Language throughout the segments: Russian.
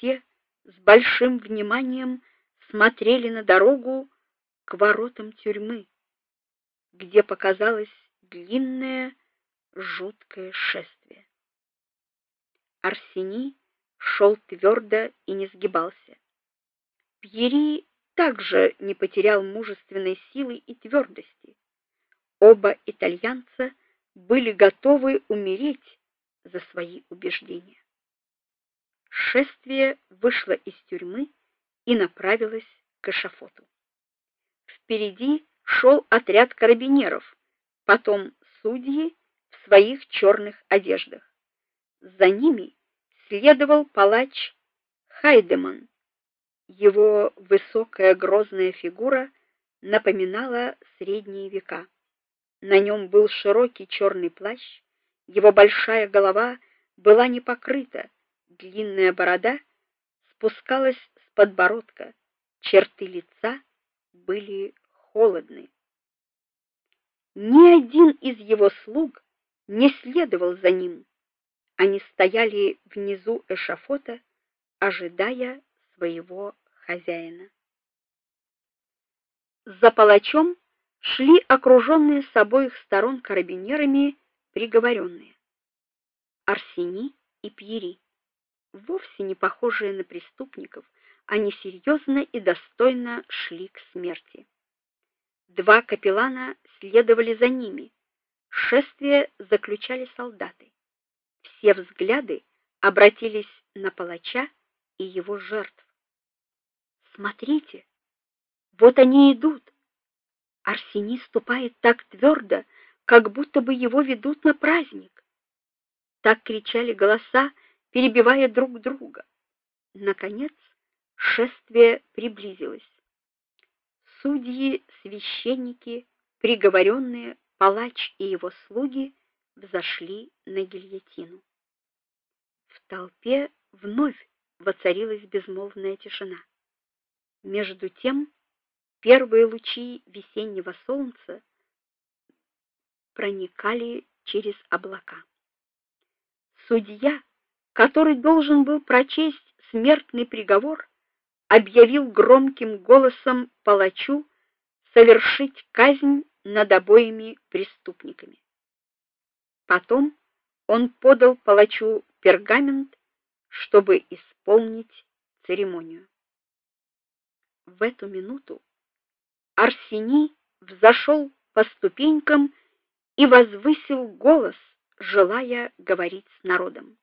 Все с большим вниманием смотрели на дорогу к воротам тюрьмы, где показалось длинное жуткое шествие. Арсений шел твердо и не сгибался. Пьери также не потерял мужественной силы и твердости. Оба итальянца были готовы умереть за свои убеждения. Шествие вышло из тюрьмы и направилось к эшафоту. Впереди шел отряд карабинеров, потом судьи в своих черных одеждах. За ними следовал палач Хайдеман. Его высокая грозная фигура напоминала средние века. На нем был широкий черный плащ, его большая голова была не покрыта, длинная борода спускалась с подбородка, черты лица были холодны. Ни один из его слуг не следовал за ним. Они стояли внизу эшафота, ожидая своего хозяина. За палачом шли окруженные с обоих сторон карабинерами приговоренные. Арсений и Пьери, вовсе не похожие на преступников, они серьезно и достойно шли к смерти. Два капеллана следовали за ними. Шествие заключали солдаты. Все взгляды обратились на палача и его жертв. Смотрите, вот они идут. Арсений ступает так твердо, как будто бы его ведут на праздник. Так кричали голоса, перебивая друг друга. Наконец, шествие приблизилось. Судьи, священники, приговоренные, палач и его слуги взошли на гильотину. В толпе вновь воцарилась безмолвная тишина. Между тем, первые лучи весеннего солнца проникали через облака. Судья, который должен был прочесть смертный приговор, объявил громким голосом палачу совершить казнь над обоими преступниками. Потом он подал палачу пергамент, чтобы исполнить церемонию. В эту минуту Арсений взошел по ступенькам и возвысил голос, желая говорить с народом.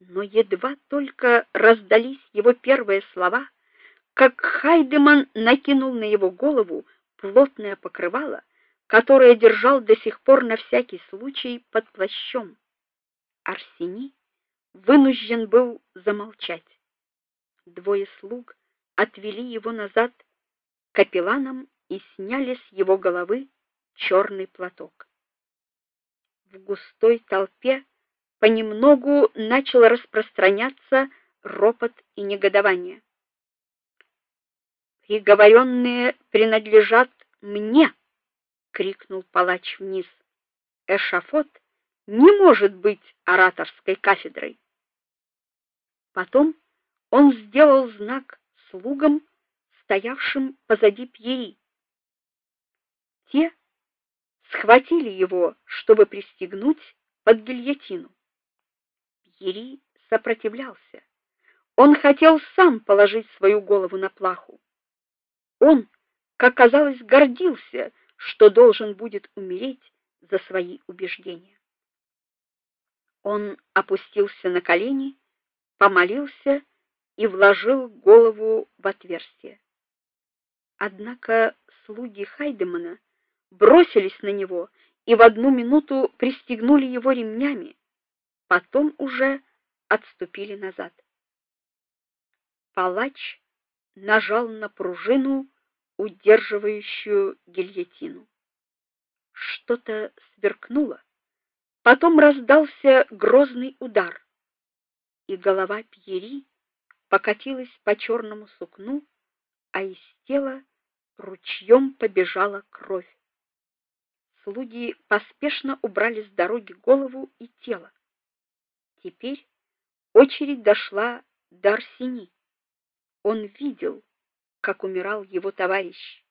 Но едва только раздались его первые слова, как Хайдеман накинул на его голову плотное покрывало, которое держал до сих пор на всякий случай под плащом. Арсений вынужден был замолчать. Двое слуг отвели его назад к капелланам и сняли с его головы черный платок. В густой толпе понемногу начал распространяться ропот и негодование. Приговоренные принадлежат мне, крикнул палач вниз. Эшафот не может быть ораторской кафедрой. Потом он сделал знак слугам, стоявшим позади Пьери. Те схватили его, чтобы пристегнуть под гильотину. Пьери сопротивлялся. Он хотел сам положить свою голову на плаху. Он, как казалось, гордился, что должен будет умереть за свои убеждения. Он опустился на колени, помолился и вложил голову в отверстие. Однако слуги Хайдемана бросились на него и в одну минуту пристегнули его ремнями, потом уже отступили назад. Палач нажал на пружину, удерживающую гильотину. Что-то сверкнуло, потом раздался грозный удар, и голова Пьери покатилась по черному сукну, а из тела ручьем побежала кровь слуги поспешно убрали с дороги голову и тело. Теперь очередь дошла Дарсини. Он видел, как умирал его товарищ.